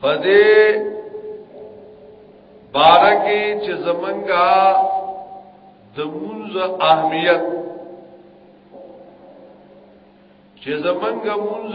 پدې بارکی چې زمنګا د منځ اهمیت چې زمنګا منځ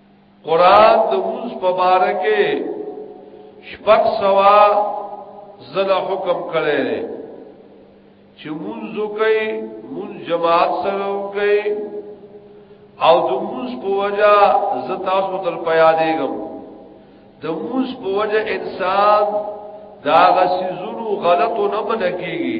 قران د موږ په باره کې شپږ سوا زله حکم کړی دی چې موږ کوي موږ جماعت سره کوي او د موږ په وجا زتا سو تر پیا دیګم د موږ په وجا انسان دا غسیزونو غلطو نه بنکیږي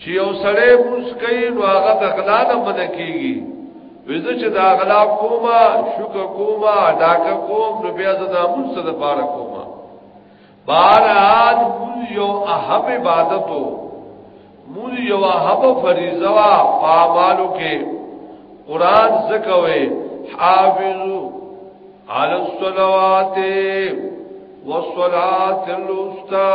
چې یو سړی موږ کوي نو هغه د غلا نه منکیږي وزه چې دا غلا کومه شکر کومه ډاکه کوم نو بیا زه د موږ سره د پاره کومه بارات موږ یو اهم عبادت وو موږ یو اهم فریضه وا پامالو کې قران زکوي حافظو علی الصلوات والصلاه الوسطى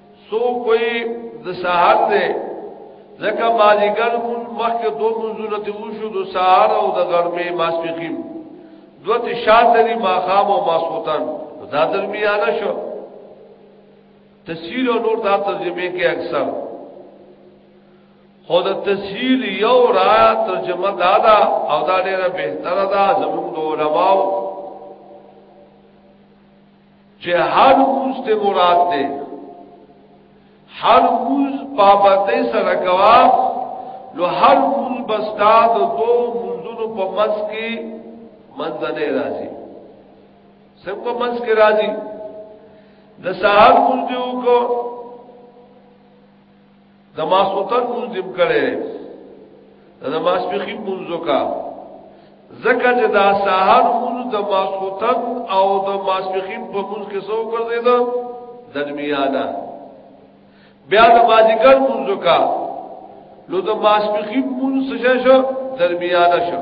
سو کوئی د سحر ده ځکه مالیګر مون مخکې دو منځونه ته وشو د سحر او د غرمې ماسپخیم دوه ته شان لري ماخام او ماسوتن دا درمیانه شو تسهیل او نور دا ترجمه کې اکثر خود تسهیل یو را ترجمه دادا او دا ډیره بهتره ده زموږ د علماو چې هر موز ته مراد ده هر موز پابندۍ سره کوا نو هر موز بستا د دو منځونو په منځ کې منځنه راځي سم په منځ کې راځي د سحر موز دیو کو د ماسوتن منظم کړي د ماسپخین منځو کا زکه چې دا سحر منځ د ماسوتن او د ماسپخین په منځ کې سو ګرځي دا درمیانه بیا د ماجیګر منځو کا لو د ماسپخین منځ څه شو درمیانه شو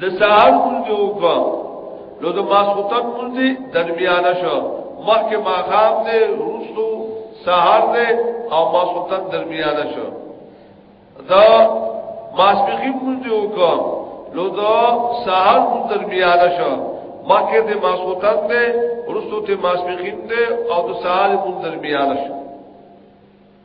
د سهار مونږ وکړو نو د ماسوتن مونږ درمیانه شو مخکې ماخام دې روسو سهار دې او ماسوتن درمیانه شو دا ماسپخیم مونږ وکړو نو دا سهار مونږ درمیانه شو مخکې دې ماسوتن دې روسو ته ماسپخیم دې او د سهار مونږ درمیانه شو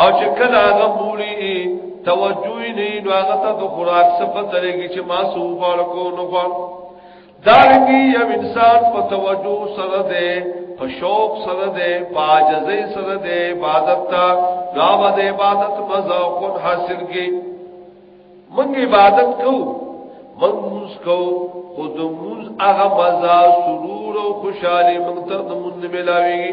او چې کله هغه بولی توجه نه نو هغه ته د خوراک صفه ترېږي چې ما سو غواړ کو نو غواړ دارنګي یو انسان په توجه سره ده په شوق سره ده په عاجزۍ سره ده عبادت ته دا د عبادت مزه او قن حاصل کی من عبادت کو من موس کو خود موس هغه مزه سرور او خوشاله مونږ ته د مونږ ملاويږي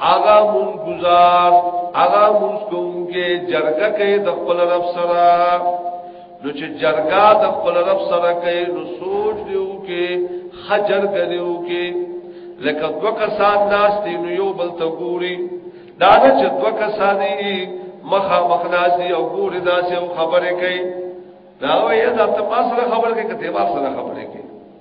اغا مون گزار اغا مون کوونکې جرګه کوي د خپل رب سره نو چې جرګه د خپل رب سره کوي نو سوچ دیو کې خجر غنیو کې لکه دو کسان ناس دی نو یو بل ته ګوري دا نه چې دو کسان دی مخه مخناس دی او ګوري دا چې خبره کوي دا وایي دا ته ما سره خبره کوي کته ما سره خبره کوي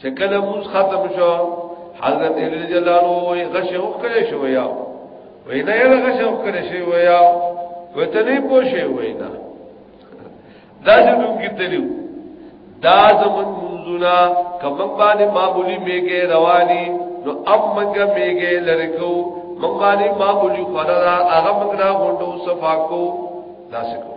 چې کله موږ ختم شو حضرت علی جلالو وی غشه وکړې شو یا وی نه یې غشه وکړې شو یا وته نه پوښې وی نه دا چې موږ کتلیو دا زمون منځونه کوم باندې معمولی میګه رواني نو اب منګه میګه لړکو موږ باندې معمولی خورا هغه موږ را غونډو صفا کو دا څه کو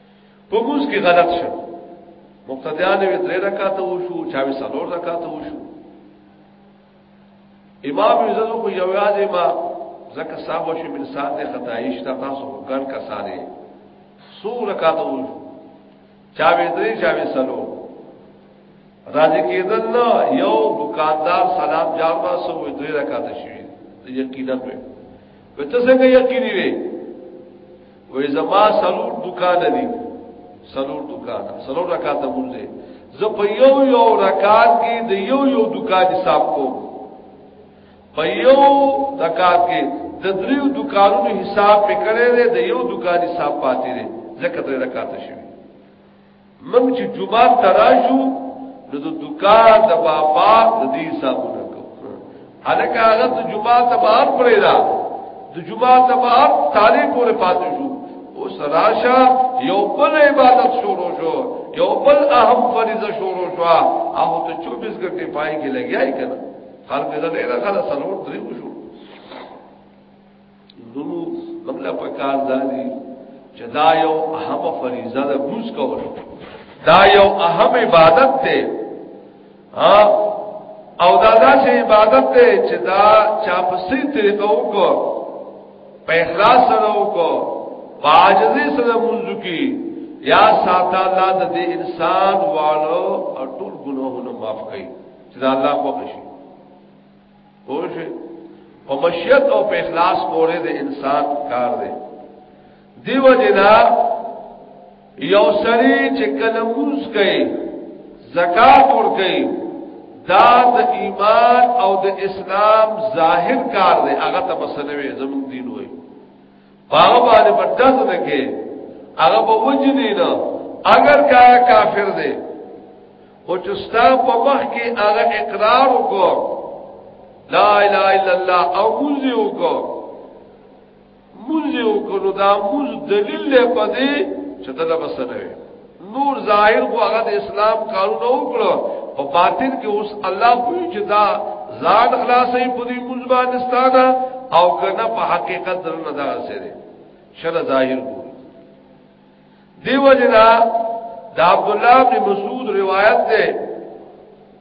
په موږ کې غلط شو مقتدیان وی درې رکعات وشو چا وی څلور رکعات وشو امام عزت خو یو یاد ما زکه صاحب شي بن سات خدایش تا تاسو ګن کا ساره سو رکعات وشو چا وی درې چا وی څلور راځي کېدل نه یو دکاندار سلام جار ما سو درې رکعات شي یقینا په ته څنګه یقیني وي وې زما سلور دکان دي سلور دکان سلور رکعات مونږه زه په یو یو رکعات کې د یو یو دکان حساب کوم په یو رکعات کې د دریو دکانونو حساب پکړې ده د یو دکان حساب پاتې ده زکه درې رکعات شي موږ چې جمعه تراشو نو د دکان د بابا د دې حسابونه کو الکه هغه د جمعه ته بهر پرې دا د جمعه ته بهر تاریخ پورې پاتې شو او سراشه یو بل عبادت شروع شو یو بل اهم فریضه شروع شو او ته 24 غنټه پای کې لګیای کنه خلک دې نه غلا سنور درې شو ورونو موږ له پکار دادي چې دا یو اهم فریضه ده موږ کول دا یو اهم عبادت ده ها او دا داسې عبادت ده چې دا چا په سي طریقه وکړو په اخلاص سره وکړو باجزي سره موږ کی یا ساته الله د دې انسان والو او ټول ګناهونه معاف کړي چې دا الله خوښ شي پوجي او مشیت او په اخلاص پورې د انسان کار دی دیو جنا یو سړی چې کلموز کوي زکات ور کوي دا د ایمان او د اسلام ظاهر کار دی هغه ته بسنوي زموږ دین وایي هغه باندې په داس نه کې هغه به وجنی نه اگر کا کافر دی او چې ستا په مخ کې هغه اقرار وکړ لا اله الا الله او مونږ وکړ مونږ وکړو دا مونږ دلیل په دې چې دا بسنه وي نور ظاهر خو هغه د اسلام کارونه وکړو په باطن کې اوس الله کوی چې دا ځان خلاصې په دې مزبانستان او کنه په حقیقت درنه دا سره شر ظاهر کو دیو جنا دا عبد الله بن مسعود روایت ده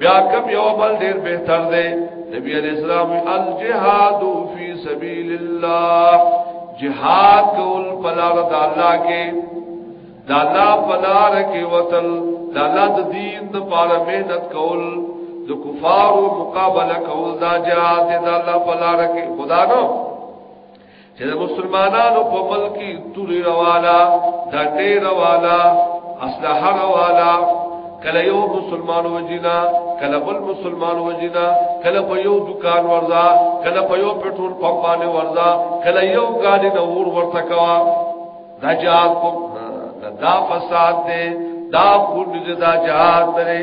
بیا کم یو بل ډیر بهتر دی نبی علیہ السلام الجهاد فی سبیل الله جهاد کول پلار د الله کې د الله پلار کې وتل د الله د دین د پاره مهنت کول د کفارو مقابله کول دا جهاد د الله پلار کې خدا نو چې د مسلمانانو په ملک کې توري روالا ډنډې روالا اسلحه روالا کله یو مسلمان وجینا کله بل مسلمان وجینا کله په یو دکان ورځا کله په یو پټرول پمپ باندې ورځا کله یو غاډي د اور ورته کوا دا جهاد کو دا فساد دی دا خود دا جهاد دی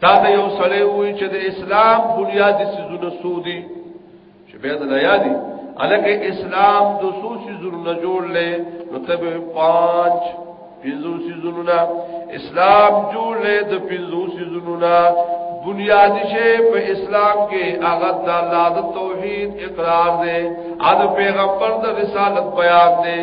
تا ته یو سړی وی چې د اسلام بنیادی سيزونه سودي چې به د لیا دي الکه اسلام د سو سيزونه جوړ لې نو ته به پنځ پنځو سيزونه نه اسلام جوړ لې د پنځو سيزونه نه بنیادی شی په اسلام کې هغه د الله د توحید اقرار دی او پیغمبر د رسالت بیان دی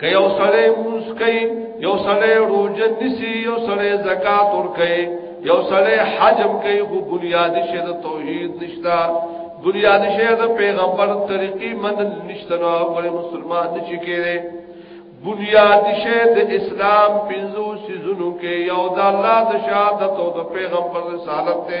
که یو سړی مونږ کوي یو سړی روزه نسی یو سړی زکات ور کوي یو سړی حجم کوي خو بنیادی شی د توحید نشتا بنیادی شی د پیغمبر طریقې من نشته نو غره مسلمان نشي کېږي بنیادی شی د اسلام پنځو سيزونو کې یو د الله د شهادت او د پیغمبر رسالت ته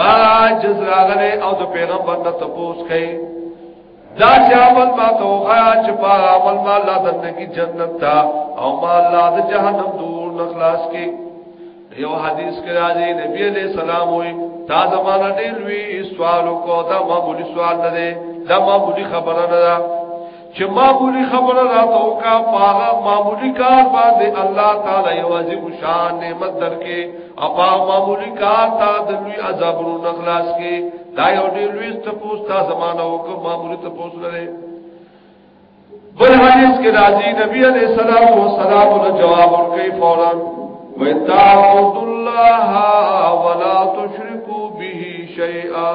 راجز راغله او د پیغمبر ته تپوس کړي دا چې عمل ما ته وخایا چې په عمل ما الله د نګي جنت تا او ما الله د جهنم دور نخلاص کې یو حدیث کې راځي نبی عليه السلام وي تا زمانہ ډېر وی سوال کو دا معمولی سوال نه دی دا معمولی خبره نه ده چې معمولی خبره راته وکا پاغه معمولی کار باندې الله تعالی یوازې مشان نعمت درکې او پاغه معمولی کار تا د لوی عذابونو نخلاص کې دا یو ډېر لوی تپوس تا زمانہ وکړه معمولی تپوس لري بل حدیث کې راځي نبی علیہ الصلوۃ والسلام له جواب ورکړي فورا وَتَعْبُدُ اللَّهَ وَلَا تُشْرِكُوا بِهِ شَيْئًا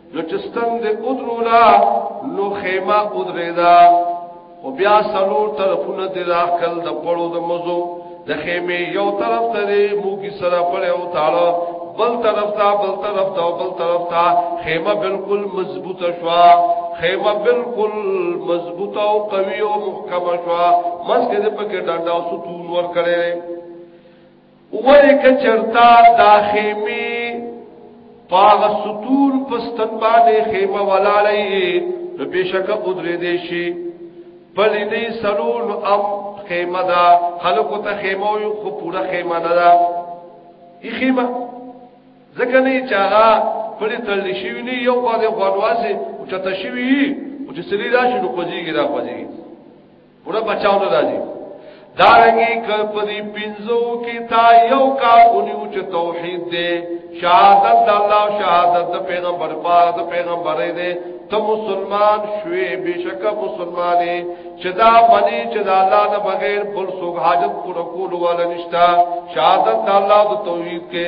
نو چې ستن دې ادرولا نو خیمه ادریدا او بیا سلور طرفونه دې راخل د پړو د مزو د خیمه یو طرف ته دې موږي سره پړې او تاړه بل طرف ته بل طرف ته بل طرف ته خیمه بالکل مضبوطه شوا خیمه بالکل مضبوطه او قوی او محکمه شوا مسکه دې پکې ډنډا او ستون ور کړې ولی که چرتا دا خیمی پاغ ستور پستن باندې خیمه ولاړی نو بشک قدرت دې شي پلی دې سلول ام خیمه دا خلکو ته خیمه یو خو پورا خیمه نه دا ای خیمه ځکه نه چاغه پلی تل شي نه یو باندې غوړواسه او چته شي او چې سړي راشي نو کوزيږي را کوزيږي ګوره بچاو نه راځي دارنګي کپدی پنځو کې تا یو کار اونیو چې توحید دې شهادت د الله شهادت د پیغمبر پاک د پیغمبر دې ته مسلمان شوې بشک مسلمانې چې دا منی چې دا الله نه بغیر بل څوک حاجت پوره کول ولا نشتا شهادت د الله د توحید کې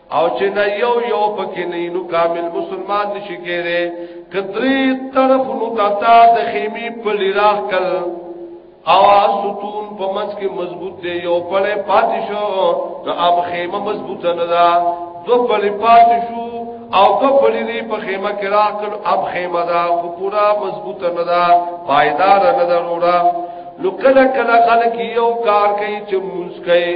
او چې دا یو یو پکې نه نو کامل مسلمان نشي کېره کتري طرف نو تاتا د خیمه په لراخ کل او ستون په منځ کې مضبوط دی یو پړې پاتې شو نو اب خیمه مضبوط نه ده دو پړې پاتې شو او دو پړې دی په خیمه کې راخ کل اب خیمه ده خو پورا مضبوط نه ده پایدار نه ده وروړه نو کله کله خلک یو کار کوي چې موږ کوي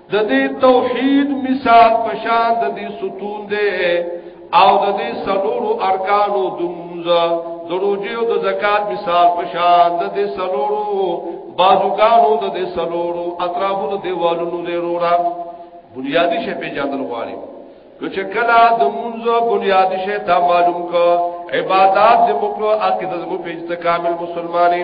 د دې توحید مثال پشان د دې ستون دی او د دې سلورو ارکانو د مونږ د روزي او د زکات مثال پشان د دې سلورو بازوګانو د دې سلورو اطرافو د دیوالونو دی رورا بنیادی شی په جندل غواړي نو چې کله د مونږ بنیادی شی ته معلوم کو عبادت دې وکړو عقیده دې په کامل مسلمانې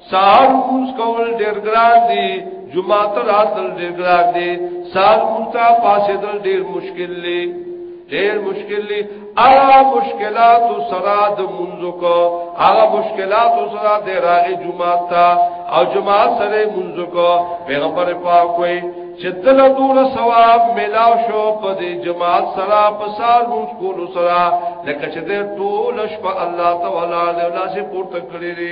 سار موز کول ډیر ګران دی جمعه ته راتل ډیر ګران دی سار موز ته پاسېدل ډیر مشکل دی ډیر مشکل دی هغه مشکلات سره د منځو کو هغه مشکلات سره د راغې جمعه ته او جمعه سره منځو کو پیغمبر پاک کوئی چې دل دور ثواب ملاو شو په دې جماعت سره په سال موږ کول سره لکه چې دې ټول شپه الله تعالی له لاسه پورته کړی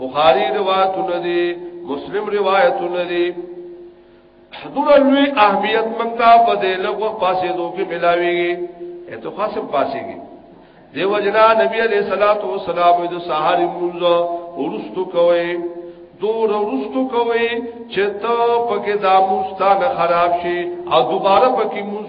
بخاری روایت ندی مسلم روایت ندی حضور لوی اهمیت منتا په دې لغو پاسې دوکې ملاويږي اته خاصه پاسېږي دیو جنا نبی علیہ الصلوۃ والسلام د سحر منځ ورستو کوي دور ورستو کوي چې ته پکې دا مستان خراب شي او دوباره پکې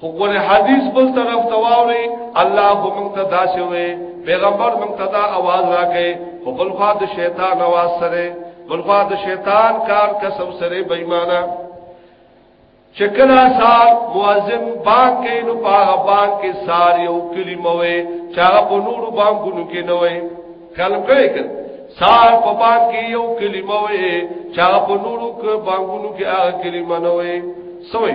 خو ګوره حدیث بل طرف تواوري الله هم موږ ته دا شوی پیغمبر موږ ته دا आवाज راکې خو بل خوا د شیطان आवाज سره بل خوا د شیطان کار قسم سره بېمانه چکلا سار مؤذن بانک کې نو پاغه بانک کې سار یو کلمه وي چا په نور بانکونو کې نه وي کلم کوي کړه سار په بانک کې یو کلمه وي چا په نور بانکونو کې هغه کلمه نه وي سوې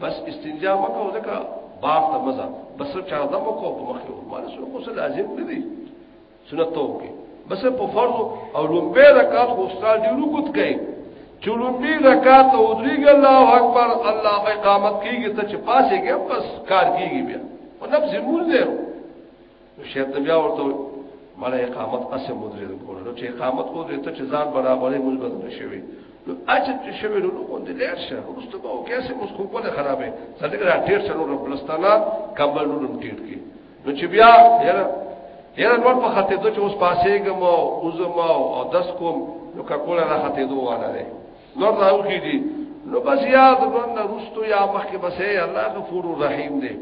بس استنجا وکاو ځکه باغ ته مزه بس چا دم کو په مخ یو مال سره کو سره لازم نه دي سنت تو کې بس په فرض او لومبه رکعت خو استاد دی رکوت کوي چلومبی رکعت او دریګ الله اکبر الله اقامت کیږي ته چې پاسه کې بس کار کیږي بیا او نفس مول دی شیخ بیا ورته مله اقامت اسه مدرې کوله نو چې اقامت کو دې ته چې ځان برابرې موږ بدل شوی نو اجب چې شوی نو کوم دې لیر شه ورسته به او کیسه موږ خو په خرابې څنګه را ټیر سره نو بلستانا کابل نو ټیر کی نو چې بیا یاره یاره نور په خاطر ته چې اوس پاسېګم او اوزم او دس کوم نو ککوله را خاطر دوه والا دی نور راو کی دي نو بس یاد باندې رستو یا مخکې بس اے الله غفور رحیم دی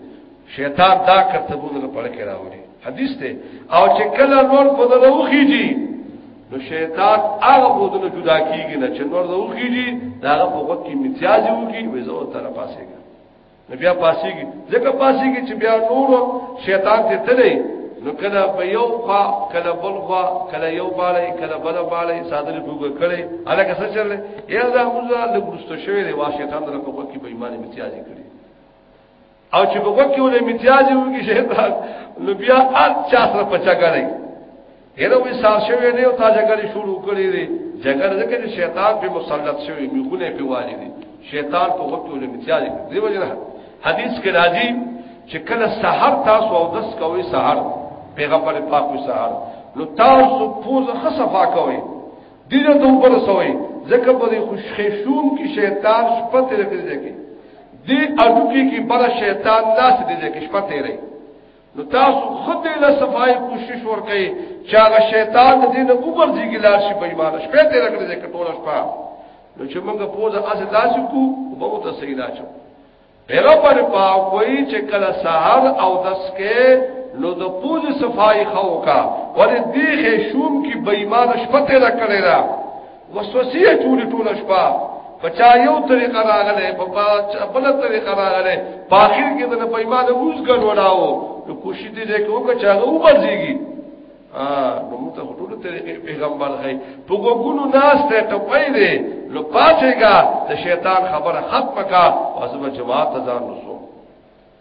شیطان دا کرته بوله په پړ کې راوړي حدیث ته او چې کله نور په دغه وخی دي نو شیطان هغه بودنه جدا کیږي نه چې نور زه وخیږي دا هغه په وخت کې امتیاز وږي وې زه تر پاسه نو بیا پاسیږي ځکه پاسیږي چې بیا نور شیطان ته تللی نو کله په یو خوا کله بل خوا کله یو باړی کله بل باړی صادر بوګ کړي الکه څه چل یا دا موږ له ګرستو شوی دی وا شیطان در په کوکي به ایمان امتیازي کړي او چې په کوکي ولې امتیازي وږي شیطان نو بیا اچ چا سره پچا کړي یره وی سار شوی دی او تا جګړه شروع کړې دی جګړه ځکه چې شیطان په مسلط شوی میخونه په والی دی شیطان په وخت ولې امتیاز دی وجه حدیث کې راځي چې کله سحر تاسو او دس کوي سحر پیغمبر پاک وی سحر نو تاسو پوز خصفا کوي دینه ته اوپر سوي ځکه په دې خوش خېشوم کې شیطان شپه تیر کړی دی دې اډو کې کې بل شیطان لاس دې کې شپه تیرې نو تاسو خود دې له صفای کوشش ورکړئ چې هغه شیطان دې نه اوپر دي ګلار شي بېمان شپه دې رکړې دې کټوله شپه نو چې موږ په ځا از داسې کو به مو ته صحیح نه چو پیغمبر پاک وایي چې کله سحر او دس کې نو د پوز صفای خو کا ولې دې خې شوم کې بېمان شپه دې رکړې را وسوسه چوری ټول شپه بچا یو طریقه راغله په بل طریقه راغله په اخر کې د په ایمان موږ ګډوډاو نو کوشش دې چې وکړه چې هغه وبځيږي ا نو موږ ته ټول طریقې پیغمبر غي په ګونو ناس ته ټپې دې نو پاتېګا د شیطان خبره ختمه کا او زما جماعت ځان رسو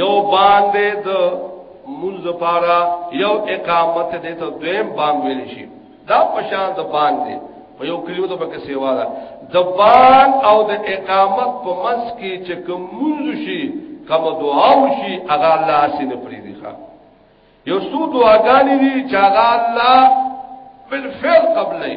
یو باندې د منځ پارا یو اقامت دې ته دویم بام ویل شي دا پشان د باندې په یو کلیو ته پکې سیوا ده د بان او د اقامت په منځ کې چې کوم منځ شي کوم دعا وشي هغه الله اسینه پری دی ښا یو څو دعاګانې دي چې هغه الله بالفعل قبلې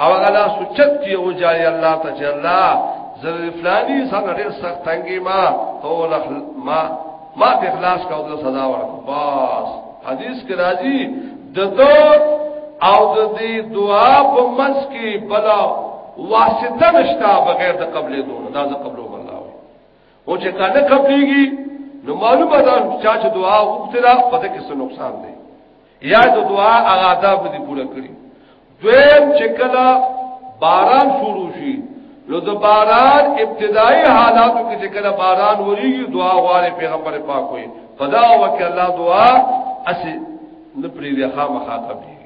او هغه لا سوچت کې او جای الله ته چې الله زر فلانی سره ډېر سخت تنګي ما او ما ما ته اخلاص کا او سزا ورکړه بس حدیث کې راځي د دو او د دې دعا په منځ کې بلا واسطه نشتا بغیر د قبلې دوه دا د قبلو الله او چې کله قبليږي نو معلومه ده چې دعا وکړه په دې کې څه نقصان دی یا د دعا هغه آداب دې پوره کړی دویم چې کله باران شروع شي نو د باران ابتدایي حالاتو کې چې کله باران وریږي دعا غواړي پیغمبر پاک وي په دا وخت کې الله دعا اسی نه پرې دی خامخا کوي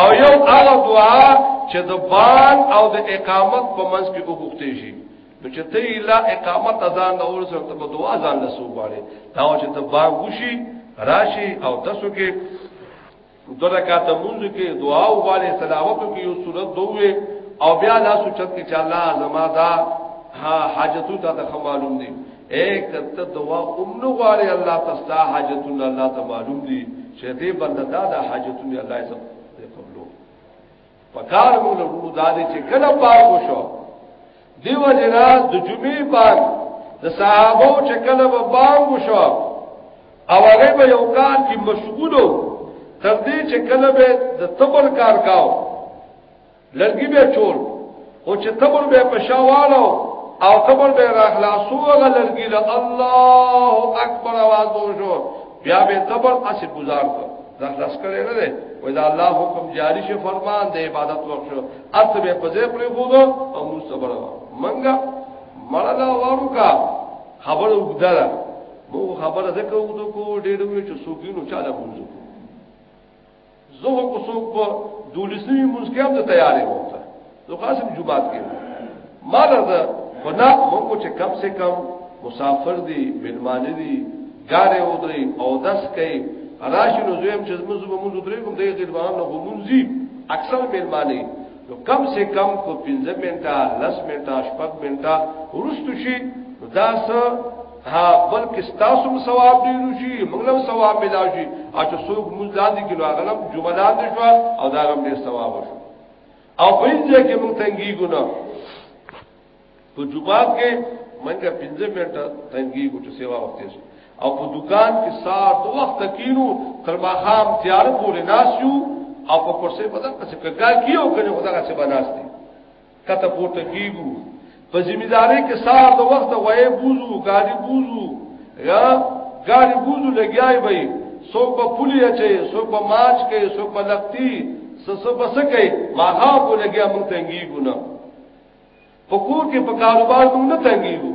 او یو هغه دعا چې د بان او د اقامت په منځ کې وغوښتې شي نو چې ته لا اقامت ځان له اور سره ته په دعا ځان له سو غواړي دا چې ته باغ وشي راشي او تاسو کې دغه کاته مونږ کې دعا وغواړي سلامت کې یو صورت دوه او بیا لا سوچت کې چې الله زما دا ها حاجتو ته ته معلوم دي اے کته دعا اوم نو غواړي الله تستا حاجتو الله ته معلوم دي چې دې بنده دا حاجتو الله یې پکار مو له ورو دادې چې کله پار وشو دیو جنا د جمعې پار د صحابه چې کله به بار وشو او هغه به یو کار کې مشغولو تر دې چې کله به د تبر کار کاو لرګي به چول او چې تبر به پښاوالو او تبر به راخلاصو غلرګي له الله اکبر आवाज وشو بیا به تبر اسې گزار کو دا خلاص کړي نه ده وای دا الله حکم جاری شه فرمان د عبادت وخت شو ارت به پځې پرې خو او موږ صبر منګه مرلا وارو کا خبر وګدره مو خبره زکه وګدو کو ډېر وی چې سوګینو چاله موږ زه خو څوک په دولسوي مسکیام ته تیارې وم ته زه قاسم جمعات کې ما لږه خدا موږ چې کم سے کم مسافر دي ملمان دي ګاره ودري او داس کوي راشي نو زم چې موږ به موږ درې کوم دغه غلوان نه همونځي اکثر ملمانه نو کم سے کم کو 15 منټه 10 منټه 15 منټه ورستو شي دا څه ها بلکې تاسو هم ثواب دی شي موږ هم ثواب ملا شي او چې څوک موږ لاندې کې راغلم جمعه لاندې شو او دا هم ډیر ثواب شو او په دې کې موږ تنګي ګنا په جمعه کې منګه 15 منټه تنګي ګو چې سیوا وخت شي او په دکان کې سار دو وخت کینو تر ماخام تیار پورې ناسیو او په کرسي په دغه څه کګا کیو کنه خدای څخه بناستي کته پورته کیګو په ذمہ داری کې سار د وخت وای بوزو ګاډي بوزو یا ګاډي بوزو لګیای وای څوک په پولی اچي څوک په ماچ کې څوک په لکتی سسو بس کوي ماغه کو لګیا مونږ تنګي ګونه په کور کې په کاروبار مونږ نه تنګيګو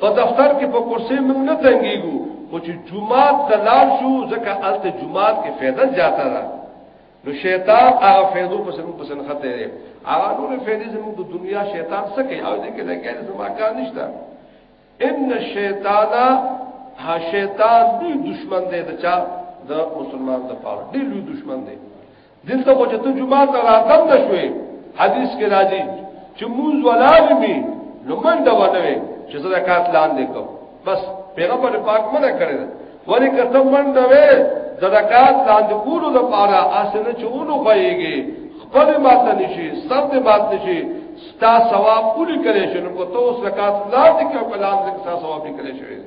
په دفتر کې په کرسي مونږ نه تنګيګو خو چې جمعات ته لاړ شو ځکه الته جمعات کې فایده زیاته ده نو شیطان هغه فیضو په سمو په سنخته دی هغه نور فیضې زموږ د دنیا شیطان څه کوي او دې کې لګیږي زما کار نشته ان الشیطان ها شیطان دی دشمن دی د چا د مسلمان د پاره دی لوی دشمن دی دلته خو چې ته جمعه ته راتم نشوي حدیث کې راځي چې مونږ ولالمي نو منډه ونوي چې زکات لاندې کوم بس پیغمبر پاک منه کړی ولی کته منډه وې د زکات لاندې کولو لپاره اسنه چونو خوېږي خپل ماته نشي سب دې مات نشي ستا ثواب پوری کړي شنو کو تو زکات لاندې کې کلام دې ستا ثواب پوری کړي شوی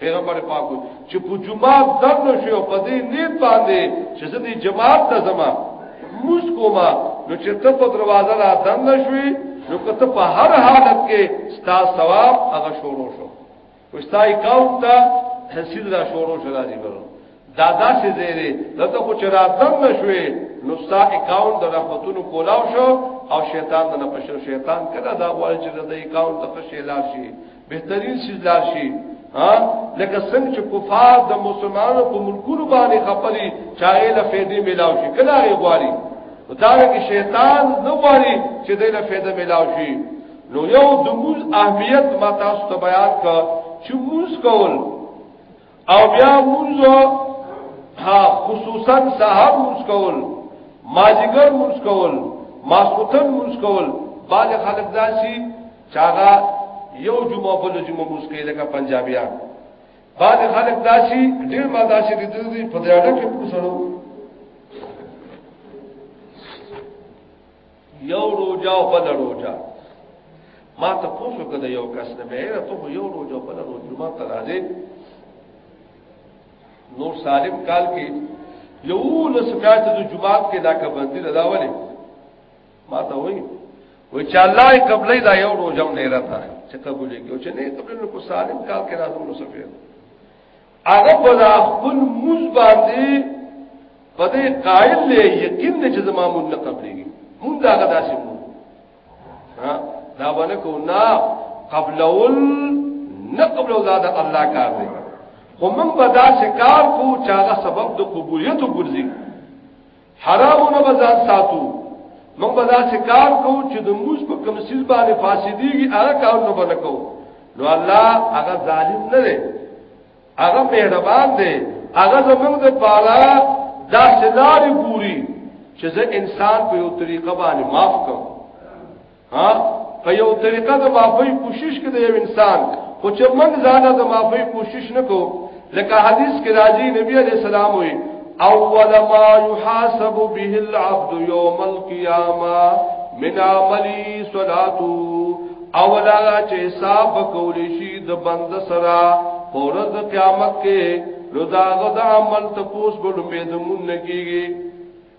پیغمبر پاک چې په جمعه دغه شو په دې نیت باندې چې دې جماعت ته زمام موس کوما نو چې ته په دروازه را دنګ شوې نو کته په هر حالت کې ستا ثواب هغه شروع شو وستای قوم ته حسید را شروع شو راځي برو دادا سے زیره دته خو چې را دنګ شوې نو ستا اکاونټ د رحمتونو کولاو شو او شیطان د نه پښو شیطان کله دا وایي چې د اکاونټ ته شیلار شي بهترین شي لار شي ها لکه څنګه چې کفار د مسلمانانو په ملکونو باندې خپلې چاغې له فائدې ملاو شي کله یې غواړي دا کې شیطان نه غواړي چې دې له فائدې ملاو شي نو یو د موز اهمیت ما تاسو ته بیان کړ چې موز کول او بیا مونږه ها خصوصا سحر مونږ کول ماجګر مونږ کول ماسوتن مونږ کول باج خلک داسي چاغه یو جمعه بل جمعه مونږ کې لکه پنجابیان باج خلک داسي ډیر ما داسي د دې په دې اړه کې پوښتنه یو روجا او بل روجا ما ته پوښتنه کړه یو کس نه مې را ته یو روجا او بل روجا ما ته راځي نور سالم کال کې یو لس میاشت د جمعات کې دا کبندی دا ولې ما ته وایي و چې الله قبلې دا یو روزم نه راته چې قبول کړي چې نه قبل نو کو سالم کال کې راځو نو سفیر هغه په خپل موز باندې په دې قائل دی یقین دی چې زما مون نه قبلېږي مون دا غدا سي مون ها دا باندې کو نه قبلول نه قبلول دا د الله کار دی خو موږ به دا شکار کو چې هغه سبب د قبولیت وګرځي حرامو نه بزان ساتو موږ به داسې کار کوو چې د موږ په کوم سیز باندې فاسدېږي هغه کار نه باندې کوو نو الله هغه ظالم نه دی هغه مهربان دی هغه زموږ د پاره دا سلاري ګوري چې زه انسان په یو طریقه باندې معاف کوم ها په یو طریقه د معافی کوشش کې د یو انسان خو چې من زیاده د معافی کوشش نکو لکه حدیث کې راځي نبی علیہ السلام وي اول ما يحاسب به العبد يوم القيامه من عملي صلاته اولا چې حساب کول شي د بند سره پورز قیامت کې نو دا غد عمل تپوس ګلو مې د مون نکیږي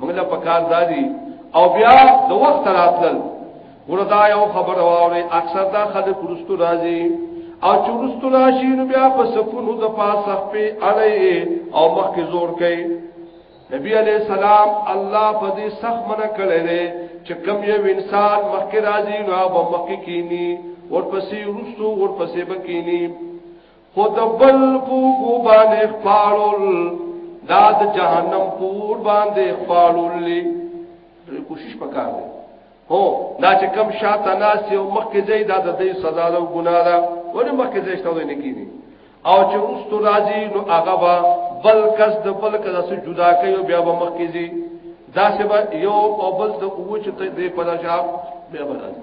موږ له پکار دادي او بیا د وخت راتلل وردا یو خبر واوري اکثر دا خلک ورستو راځي او چورستو راشي نو بیا په سپونو د پاسه په اړې او مخکې زور کوي نبی علیہ السلام الله په دې سخت منع کړی دی چې کم یو انسان مخکې راځي نو هغه مخکې کینی ورپسې ورستو ورپسې بکینی خو د بل پوګو باندې خپالول دا د جهنم پور باندې خپالول لري کوشش وکړ هو دا چې کم شاته ناس یو مخکې ځای دا د دې سزا او ګناه ده ولې مخکې ځای شته نه کیږي او چې رستو راځي نو هغه با بل کس د بل کس سره جدا کوي بیا به مخکې ځي دا سبا یو او بل د اوچ ته دې پداشا بیا به راځي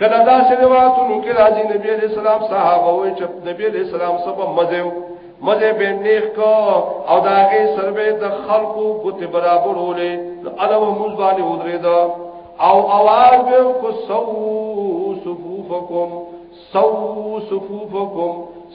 کله دا چې روایتونو کې راځي نبی عليه السلام صحابه وي چې نبی عليه السلام سبا مزه مزه به نیخ کو او داغه سربه د خلقو ګوت برابر ولې علم موږ باندې ودرې دا او आवाज به کو سو صفوفکم سو صفوفکم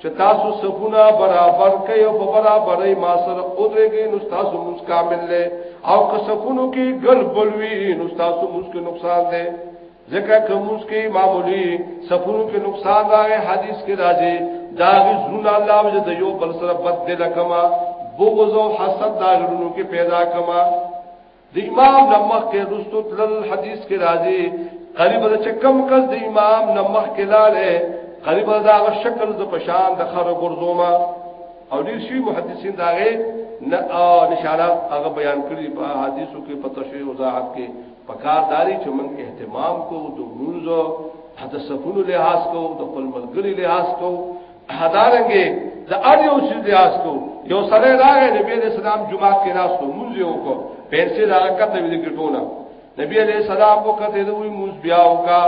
چې تاسو صفونه برابر کړئ او په برابرۍ ما سره ودرېږئ نو تاسو موږ کامل لې او که صفونو کې ګل بلوي نو تاسو موږ کې نقصان دی ځکه که موږ کې معمولی صفونو کې نقصان راغی حدیث کې راځي دا زړه الله وجه د یو بل سره بد دل کما بغض او حسد دا زړونو کې پیدا کما د امام نمخ کې رستو تل حدیث کې راځي قریب د چکم کس د امام نمخ کې لاله قریب دا شکل د پشان د خر ګرځوما او ډیر شي محدثین داغه نه نشانه هغه بیان کړی په حدیثو کې په تشریح وضاحت کې پکار داری چې موږ اهتمام کو د مونږ د صفونو لحاظ کو د خپل ملګری لحاظ کو هدارنګه د اړ یو چې ریاستو یو سره راغی نبی علیہ السلام جمعه کې راستو مونږ یو کو پیسې راکته ویل کې ټوله نبی علیہ السلام کو کته دوی مونږ بیا وکا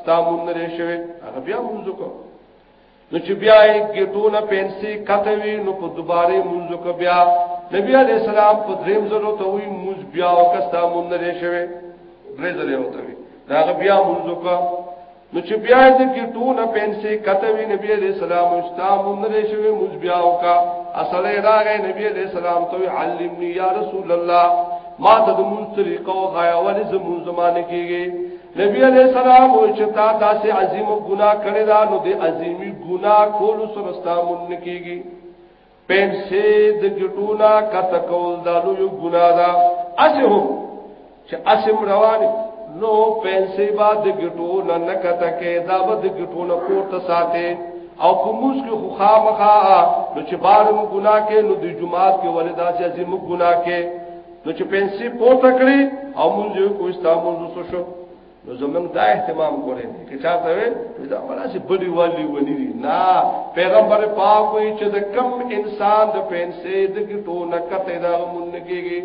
ستامون لري شوی هغه بیا مونږ کو نو چې بیا یې ګټونه پیسې کته وی نو په دوباره مونږ کو بیا نبی علیہ السلام په دریم زلو ته وی مونږ بیا وکا ستامون لري شوی درې زره وته دا بیا مونږ کو نو چې بیا دې کې ټول پنسي کتوي نبی عليه السلام استام نه شوی موږ بیا وکا اصل راغې نبی عليه السلام ته علمني یا رسول الله ما ته د مون طریقو غایا ولې زمون زمانه کېږي نبی عليه السلام او چې تا داسې عظیم ګناه کړی دا نو دې عظیمی ګناه کول سره استام نه کېږي پیسې د ګټونا کته کول دا لوی ګناه ده اسه هم چې اسم رواني نو پیسې با د ګټونا نه کته کې دا به د ګټونا پورته ساتي او په موږ کې خو خامخا نو چې بار مو ګناه کې نو د جمعات کې ولدا چې عظیم ګناه کې نو چې پیسې پورته کړی او موږ یو کوستامو نو شو نو زمونږ دا اهتمام کړي چې چا ته وي دا ولا سي بډي والي ونی دي نه پیغمبر پاک وي چې د کم انسان د پنسې د ګټو نه کته دا مونږ کېږي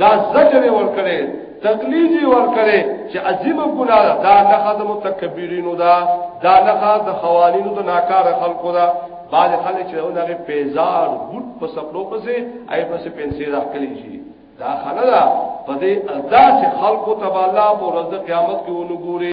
دا زجر ور کړي تقلید ور کړي چې عظیم ګناه دا نه خدمت متکبرینو دا دا نه د خوانینو د ناکار خلقو دا بعد خلک چې دغه پیزار بوت په سپلو پسې آی پسې پنسې راخلي شي دا خلدا په دې ازدا چې خلقو تبالا په ورځ قیامت کې ونګوري